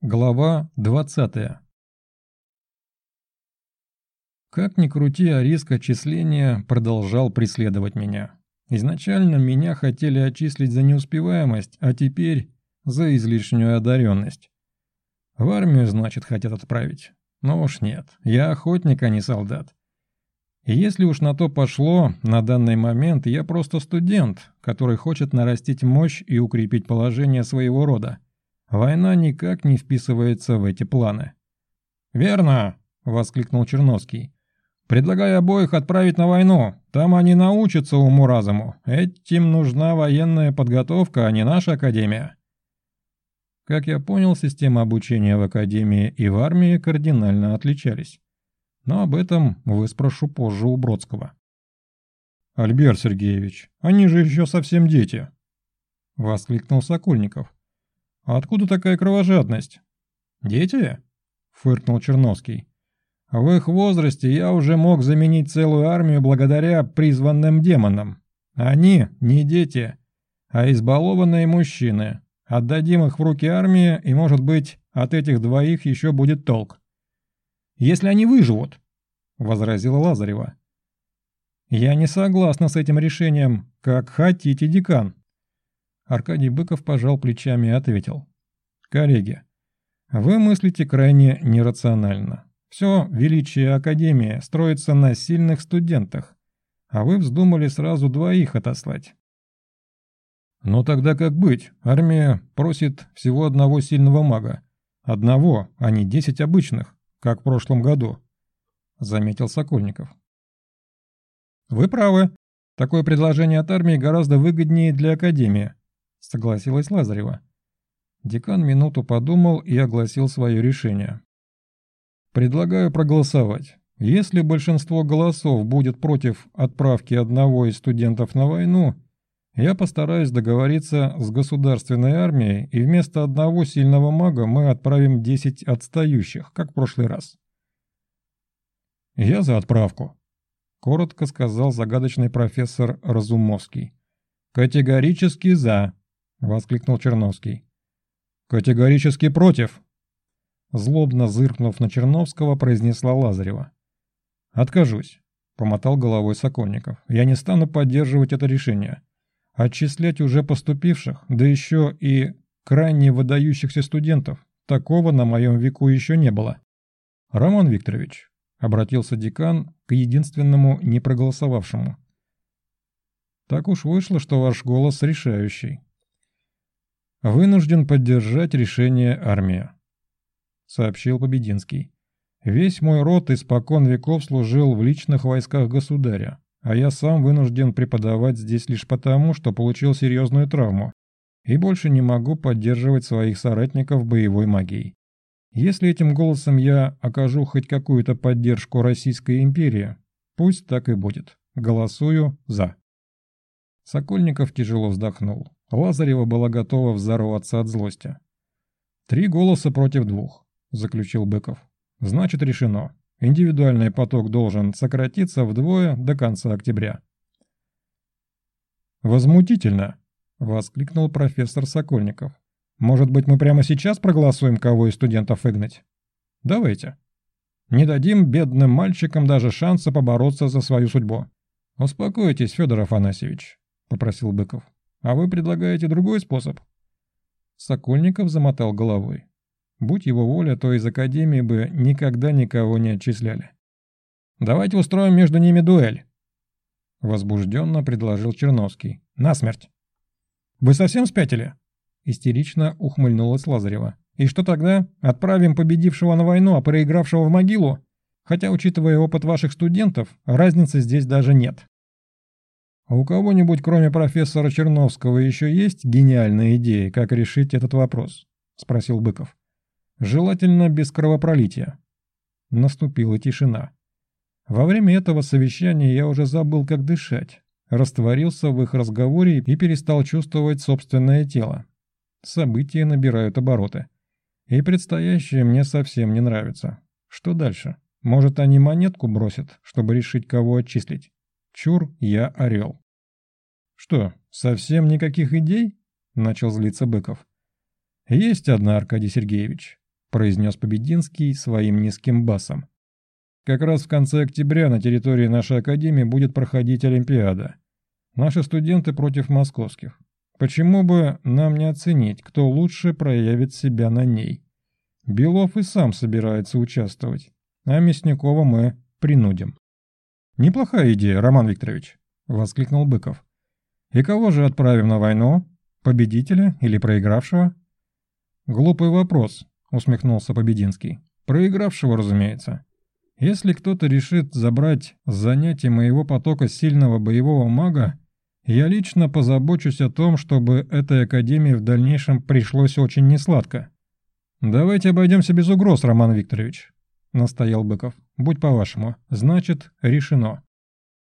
Глава 20 Как ни крути, а риск отчисления продолжал преследовать меня. Изначально меня хотели отчислить за неуспеваемость, а теперь за излишнюю одаренность. В армию, значит, хотят отправить. Но уж нет, я охотник, а не солдат. И если уж на то пошло, на данный момент я просто студент, который хочет нарастить мощь и укрепить положение своего рода. Война никак не вписывается в эти планы. «Верно!» — воскликнул Черновский. «Предлагаю обоих отправить на войну. Там они научатся уму-разуму. Этим нужна военная подготовка, а не наша академия». Как я понял, системы обучения в академии и в армии кардинально отличались. Но об этом выспрошу позже у Бродского. «Альберт Сергеевич, они же еще совсем дети!» — воскликнул Сокольников. «А откуда такая кровожадность?» «Дети?» — фыркнул Черновский. «В их возрасте я уже мог заменить целую армию благодаря призванным демонам. Они не дети, а избалованные мужчины, Отдадим их в руки армии, и, может быть, от этих двоих еще будет толк. «Если они выживут», — возразила Лазарева. «Я не согласна с этим решением, как хотите, декан». Аркадий Быков пожал плечами и ответил. «Коллеги, вы мыслите крайне нерационально. Все величие Академии строится на сильных студентах, а вы вздумали сразу двоих отослать. Но тогда как быть? Армия просит всего одного сильного мага. Одного, а не десять обычных, как в прошлом году», — заметил Сокольников. «Вы правы. Такое предложение от армии гораздо выгоднее для Академии», — согласилась Лазарева. Декан минуту подумал и огласил свое решение. «Предлагаю проголосовать. Если большинство голосов будет против отправки одного из студентов на войну, я постараюсь договориться с государственной армией, и вместо одного сильного мага мы отправим 10 отстающих, как в прошлый раз. «Я за отправку», — коротко сказал загадочный профессор Разумовский. «Категорически за», — воскликнул Черновский. «Категорически против», — злобно зыркнув на Черновского, произнесла Лазарева. «Откажусь», — помотал головой Сокольников. «Я не стану поддерживать это решение». Отчислять уже поступивших, да еще и крайне выдающихся студентов, такого на моем веку еще не было. Роман Викторович, обратился декан к единственному не проголосовавшему. Так уж вышло, что ваш голос решающий. Вынужден поддержать решение армии, сообщил Побединский. Весь мой род испокон веков служил в личных войсках государя а я сам вынужден преподавать здесь лишь потому, что получил серьезную травму и больше не могу поддерживать своих соратников боевой магией. Если этим голосом я окажу хоть какую-то поддержку Российской империи, пусть так и будет. Голосую «за». Сокольников тяжело вздохнул. Лазарева была готова взорваться от злости. «Три голоса против двух», — заключил Быков. «Значит, решено. Индивидуальный поток должен сократиться вдвое до конца октября. «Возмутительно!» – воскликнул профессор Сокольников. «Может быть, мы прямо сейчас проголосуем, кого из студентов выгнать? Давайте. Не дадим бедным мальчикам даже шанса побороться за свою судьбу». «Успокойтесь, Федор Афанасьевич», – попросил Быков. «А вы предлагаете другой способ?» Сокольников замотал головой. Будь его воля, то из Академии бы никогда никого не отчисляли. «Давайте устроим между ними дуэль», — возбужденно предложил Черновский. «Насмерть». «Вы совсем спятили?» — истерично ухмыльнулась Лазарева. «И что тогда? Отправим победившего на войну, а проигравшего в могилу? Хотя, учитывая опыт ваших студентов, разницы здесь даже нет». «А у кого-нибудь, кроме профессора Черновского, еще есть гениальные идеи, как решить этот вопрос?» — спросил Быков. Желательно без кровопролития. Наступила тишина. Во время этого совещания я уже забыл, как дышать, растворился в их разговоре и перестал чувствовать собственное тело. События набирают обороты. И предстоящее мне совсем не нравится. Что дальше? Может, они монетку бросят, чтобы решить, кого отчислить? Чур, я орел. Что, совсем никаких идей? Начал злиться Быков. Есть одна, Аркадий Сергеевич. – произнес Побединский своим низким басом. «Как раз в конце октября на территории нашей академии будет проходить Олимпиада. Наши студенты против московских. Почему бы нам не оценить, кто лучше проявит себя на ней? Белов и сам собирается участвовать, а Мясникова мы принудим». «Неплохая идея, Роман Викторович», – воскликнул Быков. «И кого же отправим на войну? Победителя или проигравшего?» «Глупый вопрос», — усмехнулся Побединский. «Проигравшего, разумеется. Если кто-то решит забрать с занятий моего потока сильного боевого мага, я лично позабочусь о том, чтобы этой академии в дальнейшем пришлось очень несладко». «Давайте обойдемся без угроз, Роман Викторович», — настоял Быков. «Будь по-вашему. Значит, решено.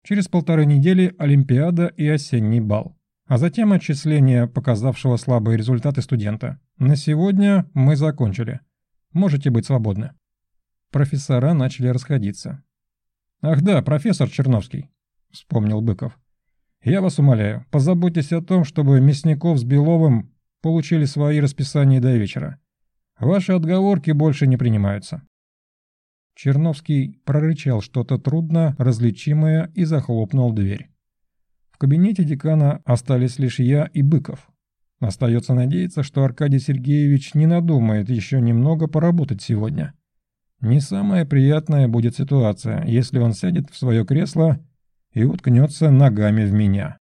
Через полторы недели Олимпиада и осенний бал. А затем отчисление показавшего слабые результаты студента. На сегодня мы закончили. Можете быть свободны». Профессора начали расходиться. «Ах да, профессор Черновский», — вспомнил Быков. «Я вас умоляю, позаботьтесь о том, чтобы Мясников с Беловым получили свои расписания до вечера. Ваши отговорки больше не принимаются». Черновский прорычал что-то трудно различимое и захлопнул дверь. В кабинете декана остались лишь я и Быков. Остается надеяться, что Аркадий Сергеевич не надумает еще немного поработать сегодня. Не самая приятная будет ситуация, если он сядет в свое кресло и уткнется ногами в меня.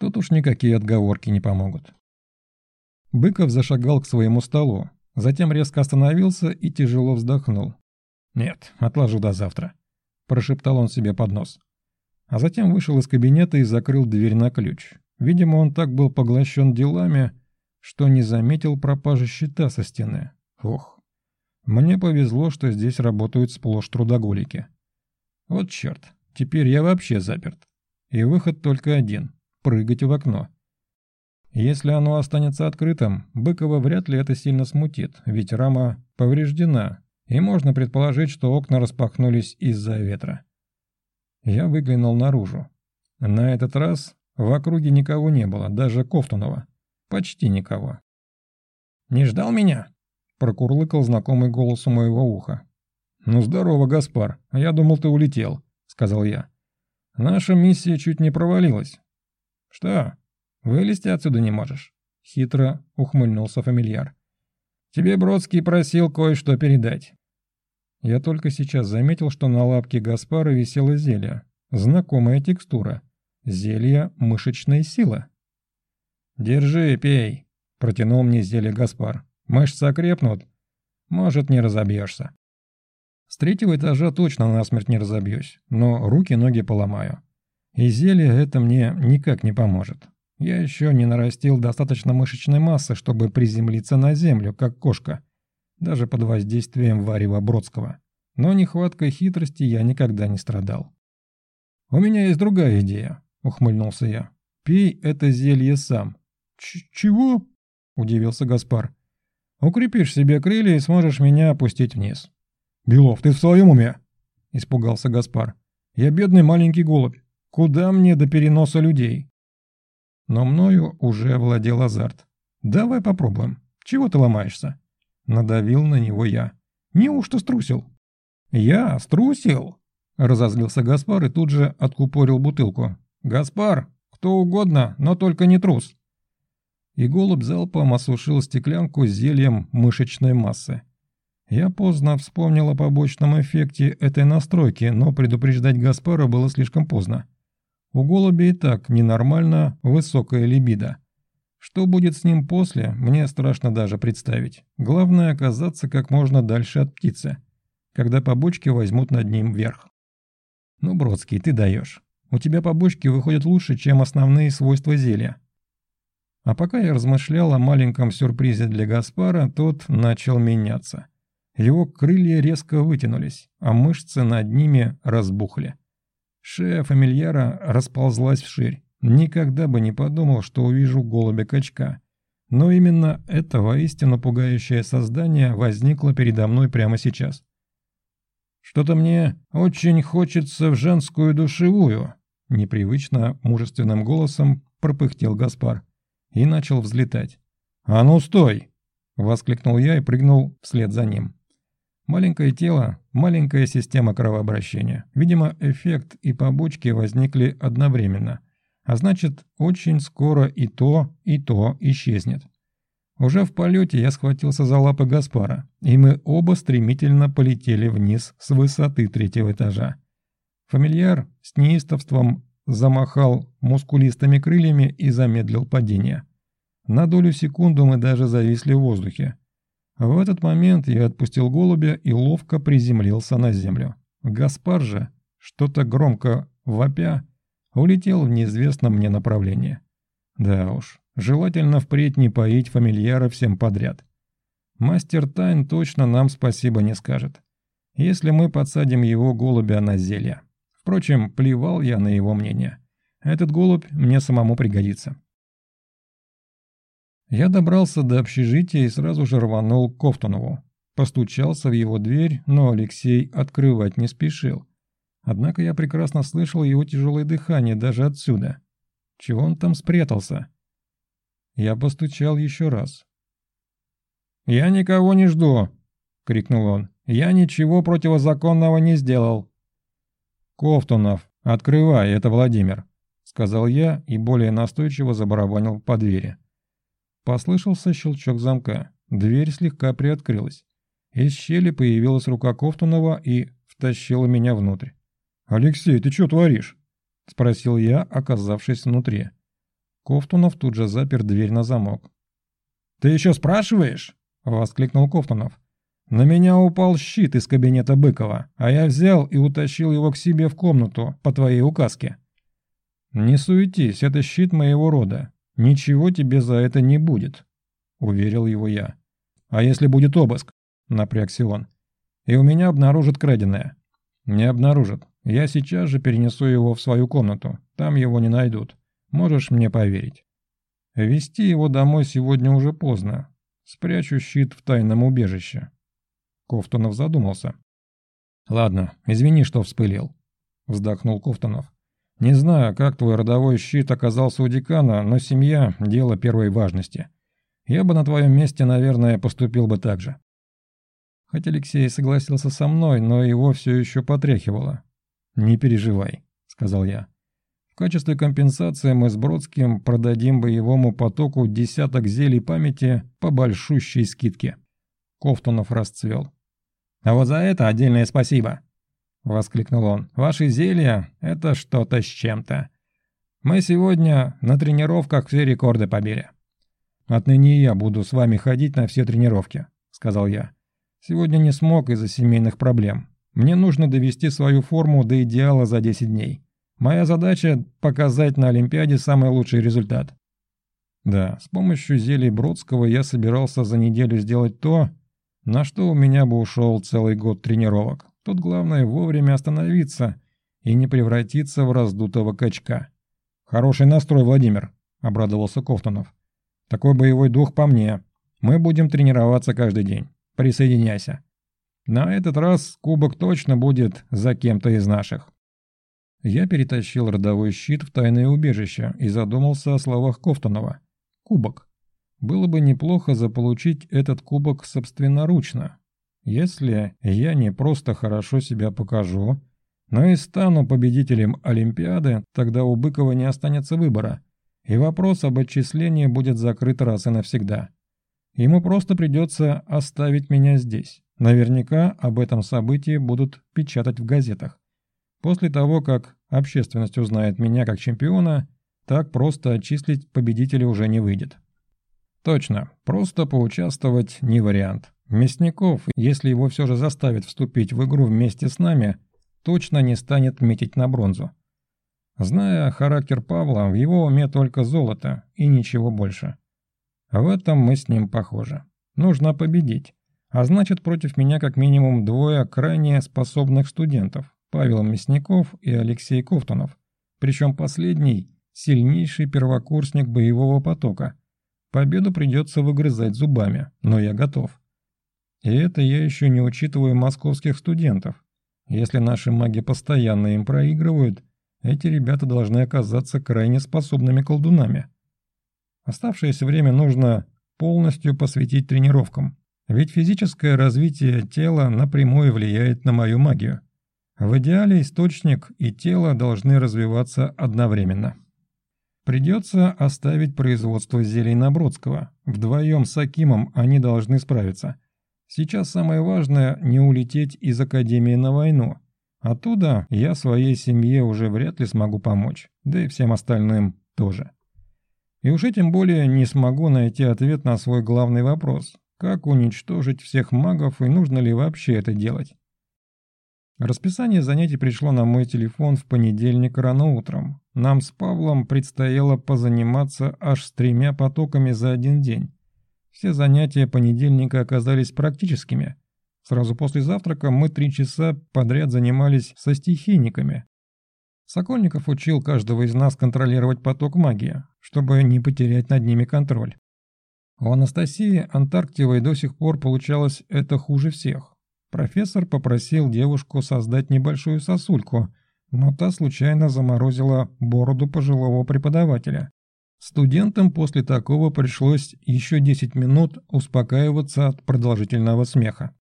Тут уж никакие отговорки не помогут. Быков зашагал к своему столу, затем резко остановился и тяжело вздохнул. «Нет, отложу до завтра», – прошептал он себе под нос. А затем вышел из кабинета и закрыл дверь на ключ. Видимо, он так был поглощен делами, что не заметил пропажи щита со стены. Ох, мне повезло, что здесь работают сплошь трудоголики. Вот черт, теперь я вообще заперт. И выход только один – прыгать в окно. Если оно останется открытым, Быкова вряд ли это сильно смутит, ведь рама повреждена, и можно предположить, что окна распахнулись из-за ветра. Я выглянул наружу. На этот раз в округе никого не было, даже Кофтунова. Почти никого. «Не ждал меня?» – прокурлыкал знакомый голос у моего уха. «Ну здорово, Гаспар, я думал, ты улетел», – сказал я. «Наша миссия чуть не провалилась». «Что, вылезти отсюда не можешь?» – хитро ухмыльнулся фамильяр. Тебе Бродский просил кое-что передать». Я только сейчас заметил, что на лапке Гаспара висело зелье. Знакомая текстура. Зелье мышечной силы. «Держи, пей», – протянул мне зелье Гаспар. «Мышцы окрепнут. Может, не разобьешься». С третьего этажа точно насмерть не разобьюсь, но руки-ноги поломаю. И зелье это мне никак не поможет. Я еще не нарастил достаточно мышечной массы, чтобы приземлиться на землю, как кошка, даже под воздействием варева Бродского. Но нехваткой хитрости я никогда не страдал. «У меня есть другая идея», — ухмыльнулся я. «Пей это зелье сам». Ч «Чего?» — удивился Гаспар. «Укрепишь себе крылья и сможешь меня опустить вниз». «Белов, ты в своем уме?» — испугался Гаспар. «Я бедный маленький голубь. Куда мне до переноса людей?» Но мною уже овладел азарт. «Давай попробуем. Чего ты ломаешься?» Надавил на него я. «Неужто струсил?» «Я? Струсил?» Разозлился Гаспар и тут же откупорил бутылку. «Гаспар, кто угодно, но только не трус!» И голубь залпом осушил стеклянку с зельем мышечной массы. Я поздно вспомнил о побочном эффекте этой настройки, но предупреждать Гаспара было слишком поздно. У голубя и так ненормально высокая либидо. Что будет с ним после, мне страшно даже представить. Главное оказаться как можно дальше от птицы, когда побочки возьмут над ним верх. Ну, Бродский, ты даешь. У тебя побочки выходят лучше, чем основные свойства зелья. А пока я размышлял о маленьком сюрпризе для Гаспара, тот начал меняться. Его крылья резко вытянулись, а мышцы над ними разбухли. Шея фамильяра расползлась вширь. Никогда бы не подумал, что увижу голубя-качка. Но именно это воистину пугающее создание возникло передо мной прямо сейчас. «Что-то мне очень хочется в женскую душевую», — непривычно мужественным голосом пропыхтел Гаспар и начал взлетать. «А ну стой!» — воскликнул я и прыгнул вслед за ним. Маленькое тело, маленькая система кровообращения. Видимо, эффект и побочки возникли одновременно. А значит, очень скоро и то, и то исчезнет. Уже в полете я схватился за лапы Гаспара, и мы оба стремительно полетели вниз с высоты третьего этажа. Фамильяр с неистовством замахал мускулистыми крыльями и замедлил падение. На долю секунду мы даже зависли в воздухе. В этот момент я отпустил голубя и ловко приземлился на землю. Гаспар же, что-то громко вопя, улетел в неизвестном мне направлении. Да уж, желательно впредь не поить фамильяра всем подряд. Мастер Тайн точно нам спасибо не скажет, если мы подсадим его голубя на зелье. Впрочем, плевал я на его мнение. Этот голубь мне самому пригодится. Я добрался до общежития и сразу же рванул к Кофтунову. Постучался в его дверь, но Алексей открывать не спешил. Однако я прекрасно слышал его тяжелое дыхание даже отсюда. Чего он там спрятался? Я постучал еще раз. «Я никого не жду!» — крикнул он. «Я ничего противозаконного не сделал!» «Кофтунов, открывай, это Владимир!» — сказал я и более настойчиво забарабанил по двери. Послышался щелчок замка. Дверь слегка приоткрылась. Из щели появилась рука Кофтунова и втащила меня внутрь. «Алексей, ты что творишь?» – спросил я, оказавшись внутри. Кофтунов тут же запер дверь на замок. «Ты еще спрашиваешь?» – воскликнул Кофтунов. «На меня упал щит из кабинета Быкова, а я взял и утащил его к себе в комнату по твоей указке». «Не суетись, это щит моего рода. «Ничего тебе за это не будет», — уверил его я. «А если будет обыск?» — напрягся он. «И у меня обнаружат краденое». «Не обнаружат. Я сейчас же перенесу его в свою комнату. Там его не найдут. Можешь мне поверить». Вести его домой сегодня уже поздно. Спрячу щит в тайном убежище. Кофтонов задумался. «Ладно, извини, что вспылил», — вздохнул Кофтонов. Не знаю, как твой родовой щит оказался у декана, но семья – дело первой важности. Я бы на твоем месте, наверное, поступил бы так же. Хоть Алексей согласился со мной, но его все еще потряхивало. «Не переживай», – сказал я. «В качестве компенсации мы с Бродским продадим боевому потоку десяток зелий памяти по большущей скидке». Кофтунов расцвел. «А вот за это отдельное спасибо», — воскликнул он. «Ваши зелья — это что-то с чем-то. Мы сегодня на тренировках все рекорды побили». «Отныне я буду с вами ходить на все тренировки», — сказал я. «Сегодня не смог из-за семейных проблем. Мне нужно довести свою форму до идеала за 10 дней. Моя задача — показать на Олимпиаде самый лучший результат». Да, с помощью зелий Бродского я собирался за неделю сделать то, на что у меня бы ушел целый год тренировок. Тут главное вовремя остановиться и не превратиться в раздутого качка. «Хороший настрой, Владимир», — обрадовался Кофтонов. «Такой боевой дух по мне. Мы будем тренироваться каждый день. Присоединяйся. На этот раз кубок точно будет за кем-то из наших». Я перетащил родовой щит в тайное убежище и задумался о словах Кофтонова. «Кубок. Было бы неплохо заполучить этот кубок собственноручно, если я не просто хорошо себя покажу, но и стану победителем Олимпиады, тогда у Быкова не останется выбора, и вопрос об отчислении будет закрыт раз и навсегда. Ему просто придется оставить меня здесь. Наверняка об этом событии будут печатать в газетах. После того, как общественность узнает меня как чемпиона, так просто отчислить победителя уже не выйдет. Точно, просто поучаствовать не вариант. Мясников, если его все же заставят вступить в игру вместе с нами, точно не станет метить на бронзу. Зная характер Павла, в его уме только золото и ничего больше. В этом мы с ним похожи. Нужно победить. А значит, против меня как минимум двое крайне способных студентов – Павел Мясников и Алексей Ковтунов. Причем последний – сильнейший первокурсник боевого потока. Победу придется выгрызать зубами, но я готов. И это я еще не учитываю московских студентов. Если наши маги постоянно им проигрывают, эти ребята должны оказаться крайне способными колдунами. Оставшееся время нужно полностью посвятить тренировкам. Ведь физическое развитие тела напрямую влияет на мою магию. В идеале источник и тело должны развиваться одновременно. Придется оставить производство зелий Набродского. Вдвоем с Акимом они должны справиться. Сейчас самое важное – не улететь из Академии на войну. Оттуда я своей семье уже вряд ли смогу помочь, да и всем остальным тоже. И уж тем более не смогу найти ответ на свой главный вопрос – как уничтожить всех магов и нужно ли вообще это делать? Расписание занятий пришло на мой телефон в понедельник рано утром. Нам с Павлом предстояло позаниматься аж с тремя потоками за один день. Все занятия понедельника оказались практическими. Сразу после завтрака мы три часа подряд занимались со стихийниками. Сокольников учил каждого из нас контролировать поток магии, чтобы не потерять над ними контроль. У Анастасии Антарктивой до сих пор получалось это хуже всех. Профессор попросил девушку создать небольшую сосульку, но та случайно заморозила бороду пожилого преподавателя. Студентам после такого пришлось еще 10 минут успокаиваться от продолжительного смеха.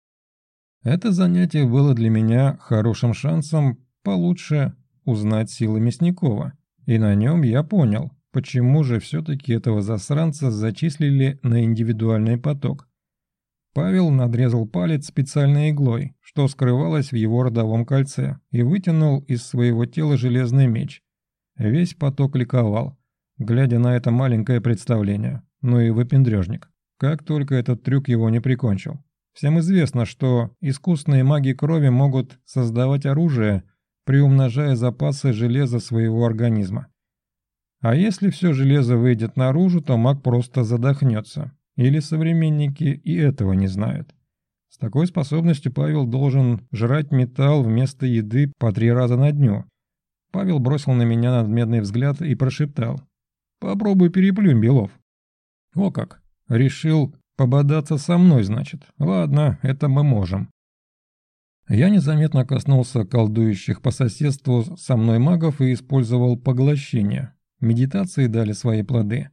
Это занятие было для меня хорошим шансом получше узнать силы Мясникова, и на нем я понял, Почему же все-таки этого засранца зачислили на индивидуальный поток? Павел надрезал палец специальной иглой, что скрывалось в его родовом кольце, и вытянул из своего тела железный меч. Весь поток ликовал, глядя на это маленькое представление. Ну и выпендрежник. Как только этот трюк его не прикончил. Всем известно, что искусные маги крови могут создавать оружие, приумножая запасы железа своего организма. А если все железо выйдет наружу, то маг просто задохнется. Или современники и этого не знают. С такой способностью Павел должен жрать металл вместо еды по три раза на дню. Павел бросил на меня надмедный взгляд и прошептал. «Попробуй переплюнь, Белов». «О как! Решил пободаться со мной, значит. Ладно, это мы можем». Я незаметно коснулся колдующих по соседству со мной магов и использовал поглощение. Медитации дали свои плоды,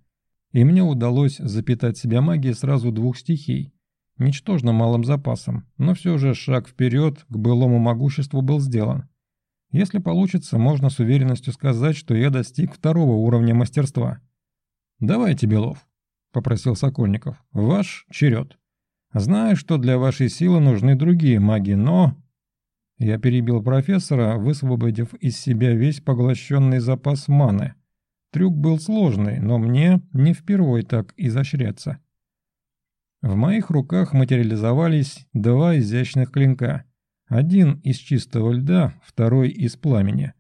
и мне удалось запитать себя магией сразу двух стихий, ничтожно малым запасом, но все же шаг вперед к былому могуществу был сделан. Если получится, можно с уверенностью сказать, что я достиг второго уровня мастерства. «Давайте, Белов», — попросил Сокольников, — «ваш черед. Знаю, что для вашей силы нужны другие маги, но...» Я перебил профессора, высвободив из себя весь поглощенный запас маны — Трюк был сложный, но мне не впервой так изощряться. В моих руках материализовались два изящных клинка. Один из чистого льда, второй из пламени.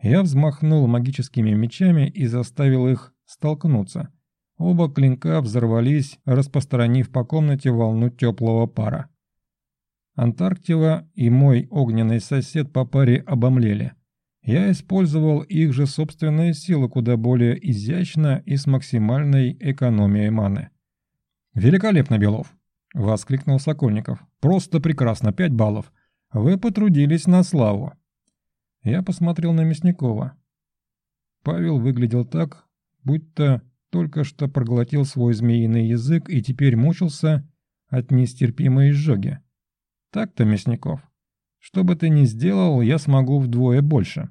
Я взмахнул магическими мечами и заставил их столкнуться. Оба клинка взорвались, распространив по комнате волну теплого пара. Антарктива и мой огненный сосед по паре обомлели – я использовал их же собственные силы куда более изящно и с максимальной экономией маны. «Великолепно, Белов!» — воскликнул Сокольников. «Просто прекрасно, пять баллов. Вы потрудились на славу». Я посмотрел на Мясникова. Павел выглядел так, будто только что проглотил свой змеиный язык и теперь мучился от нестерпимой изжоги. Так-то, Мясников. Что бы ты ни сделал, я смогу вдвое больше.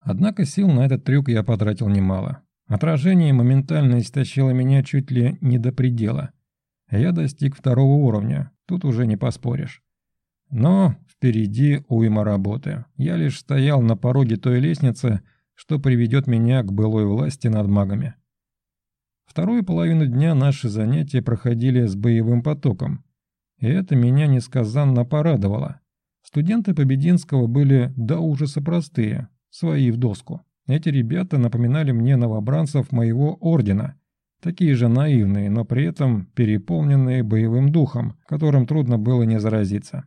Однако сил на этот трюк я потратил немало. Отражение моментально истощило меня чуть ли не до предела. Я достиг второго уровня, тут уже не поспоришь. Но впереди уйма работы. Я лишь стоял на пороге той лестницы, что приведет меня к былой власти над магами. Вторую половину дня наши занятия проходили с боевым потоком. И это меня несказанно порадовало. Студенты Побединского были до ужаса простые, свои в доску. Эти ребята напоминали мне новобранцев моего ордена, такие же наивные, но при этом переполненные боевым духом, которым трудно было не заразиться.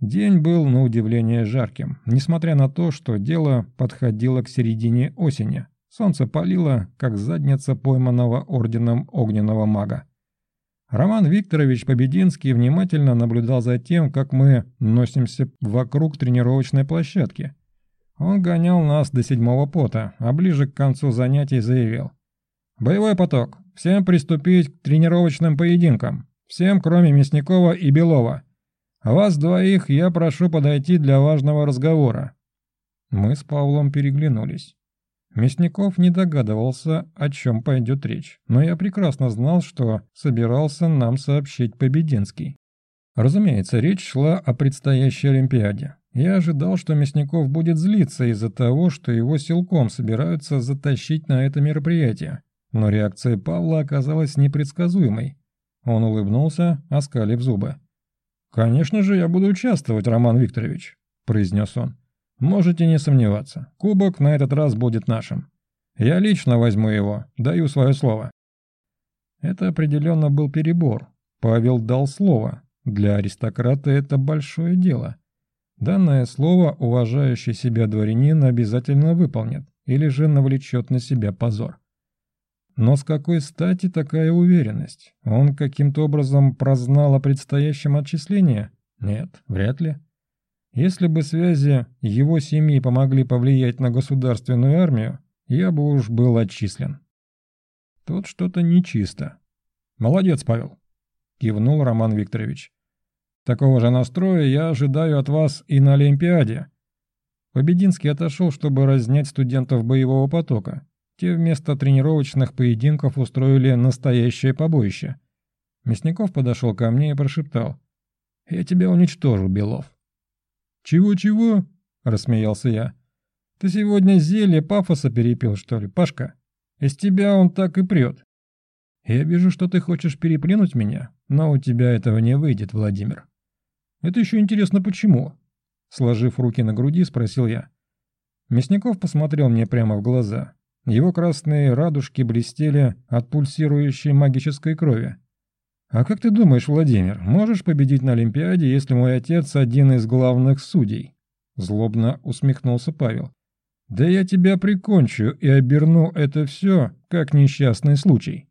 День был на удивление жарким, несмотря на то, что дело подходило к середине осени. Солнце палило, как задница пойманного орденом огненного мага. Роман Викторович Побединский внимательно наблюдал за тем, как мы носимся вокруг тренировочной площадки. Он гонял нас до седьмого пота, а ближе к концу занятий заявил. «Боевой поток. Всем приступить к тренировочным поединкам. Всем, кроме Мясникова и Белова. Вас двоих я прошу подойти для важного разговора». Мы с Павлом переглянулись. Мясников не догадывался, о чем пойдет речь, но я прекрасно знал, что собирался нам сообщить Побединский. Разумеется, речь шла о предстоящей Олимпиаде. Я ожидал, что Мясников будет злиться из-за того, что его силком собираются затащить на это мероприятие. Но реакция Павла оказалась непредсказуемой. Он улыбнулся, оскалив зубы. «Конечно же, я буду участвовать, Роман Викторович», – произнес он. Можете не сомневаться, кубок на этот раз будет нашим. Я лично возьму его, даю свое слово. Это определенно был перебор. Павел дал слово. Для аристократа это большое дело. Данное слово уважающий себя дворянин обязательно выполнит, или же навлечет на себя позор. Но с какой стати такая уверенность? Он каким-то образом прознал о предстоящем отчислении? Нет, вряд ли. Если бы связи его семьи помогли повлиять на государственную армию, я бы уж был отчислен. Тут что-то нечисто. Молодец, Павел, кивнул Роман Викторович. Такого же настроя я ожидаю от вас и на Олимпиаде. Побединский отошел, чтобы разнять студентов боевого потока. Те вместо тренировочных поединков устроили настоящее побоище. Мясников подошел ко мне и прошептал. «Я тебя уничтожу, Белов». «Чего-чего?» – рассмеялся я. «Ты сегодня зелье пафоса перепил, что ли, Пашка? Из тебя он так и прет. Я вижу, что ты хочешь переплюнуть меня, но у тебя этого не выйдет, Владимир. Это еще интересно, почему?» Сложив руки на груди, спросил я. Мясников посмотрел мне прямо в глаза. Его красные радужки блестели от пульсирующей магической крови. «А как ты думаешь, Владимир, можешь победить на Олимпиаде, если мой отец один из главных судей?» Злобно усмехнулся Павел. «Да я тебя прикончу и оберну это все, как несчастный случай».